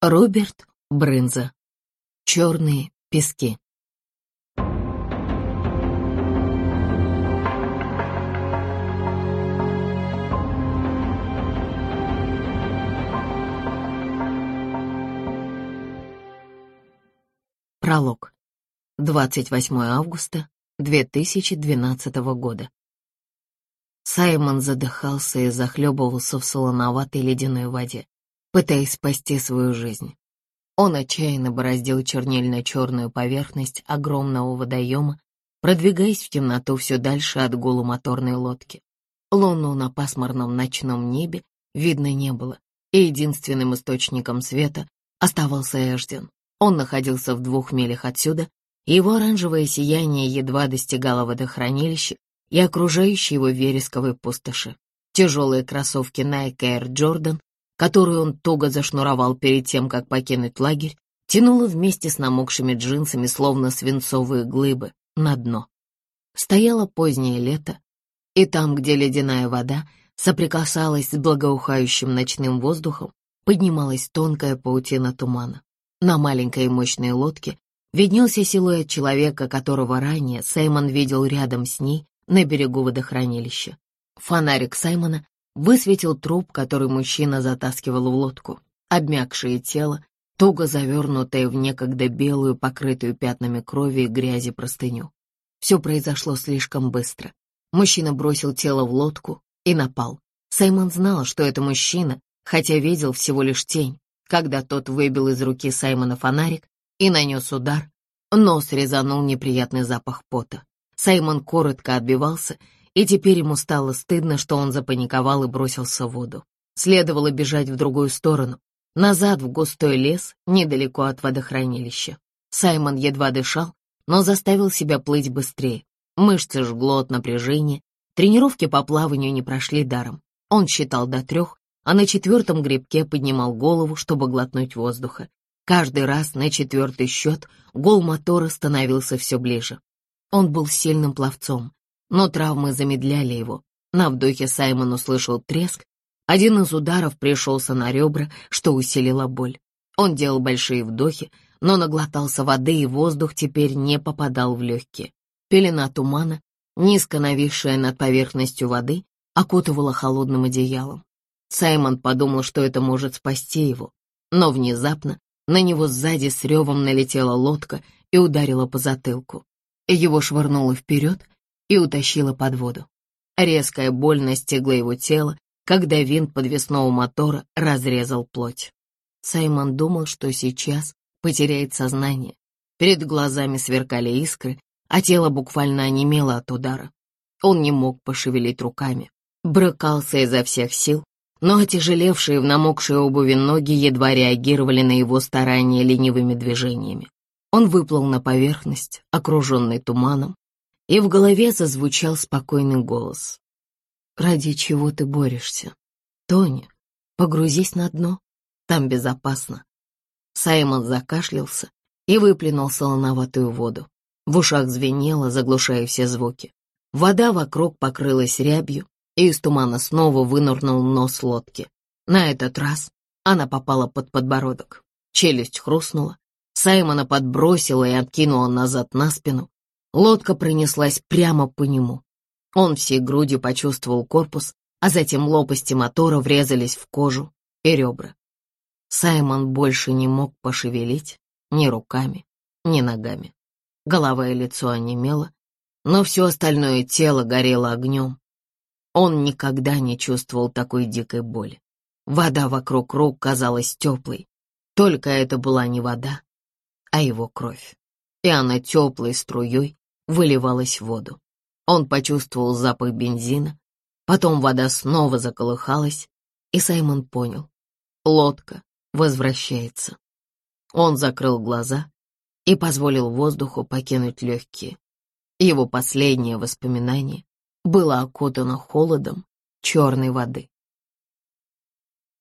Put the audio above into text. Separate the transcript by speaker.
Speaker 1: Роберт Брынза. Черные пески. Пролог. 28 августа 2012 года. Саймон задыхался и захлебывался в солоноватой ледяной воде пытаясь спасти свою жизнь. Он отчаянно бороздил чернильно-черную поверхность огромного водоема, продвигаясь в темноту все дальше от моторной лодки. Луну на пасмурном ночном небе видно не было, и единственным источником света оставался Эжден. Он находился в двух милях отсюда, и его оранжевое сияние едва достигало водохранилища и окружающей его вересковой пустоши. Тяжелые кроссовки Nike Air Jordan которую он туго зашнуровал перед тем, как покинуть лагерь, тянуло вместе с намокшими джинсами, словно свинцовые глыбы, на дно. Стояло позднее лето, и там, где ледяная вода соприкасалась с благоухающим ночным воздухом, поднималась тонкая паутина тумана. На маленькой мощной лодке виднелся силуэт человека, которого ранее Саймон видел рядом с ней на берегу водохранилища. Фонарик Саймона высветил труп, который мужчина затаскивал в лодку. Обмякшее тело, туго завернутое в некогда белую, покрытую пятнами крови и грязи простыню. Все произошло слишком быстро. Мужчина бросил тело в лодку и напал. Саймон знал, что это мужчина, хотя видел всего лишь тень, когда тот выбил из руки Саймона фонарик и нанес удар. Нос резанул неприятный запах пота. Саймон коротко отбивался и теперь ему стало стыдно, что он запаниковал и бросился в воду. Следовало бежать в другую сторону, назад в густой лес, недалеко от водохранилища. Саймон едва дышал, но заставил себя плыть быстрее. Мышцы жгло от напряжения, тренировки по плаванию не прошли даром. Он считал до трех, а на четвертом грибке поднимал голову, чтобы глотнуть воздуха. Каждый раз на четвертый счет гол мотора становился все ближе. Он был сильным пловцом, но травмы замедляли его. На вдохе Саймон услышал треск. Один из ударов пришелся на ребра, что усилило боль. Он делал большие вдохи, но наглотался воды, и воздух теперь не попадал в легкие. Пелена тумана, низко нависшая над поверхностью воды, окутывала холодным одеялом. Саймон подумал, что это может спасти его, но внезапно на него сзади с ревом налетела лодка и ударила по затылку. Его швырнуло вперед, и утащила под воду. Резкая боль настигла его тело, когда винт подвесного мотора разрезал плоть. Саймон думал, что сейчас потеряет сознание. Перед глазами сверкали искры, а тело буквально онемело от удара. Он не мог пошевелить руками, брыкался изо всех сил, но отяжелевшие в намокшей обуви ноги едва реагировали на его старания ленивыми движениями. Он выплыл на поверхность, окруженный туманом, и в голове зазвучал спокойный голос. «Ради чего ты борешься? Тони, погрузись на дно, там безопасно». Саймон закашлялся и выплюнул солоноватую воду. В ушах звенело, заглушая все звуки. Вода вокруг покрылась рябью, и из тумана снова вынырнул нос лодки. На этот раз она попала под подбородок. Челюсть хрустнула, Саймона подбросила и откинула назад на спину, Лодка пронеслась прямо по нему. Он всей грудью почувствовал корпус, а затем лопасти мотора врезались в кожу и ребра. Саймон больше не мог пошевелить ни руками, ни ногами. Голова и лицо онемело, но все остальное тело горело огнем. Он никогда не чувствовал такой дикой боли. Вода вокруг рук казалась теплой, только это была не вода, а его кровь. И она теплой струей выливалась в воду. Он почувствовал запах бензина, потом вода снова заколыхалась, и Саймон понял — лодка возвращается. Он закрыл глаза и позволил воздуху покинуть легкие. Его последнее воспоминание было окутано холодом черной воды.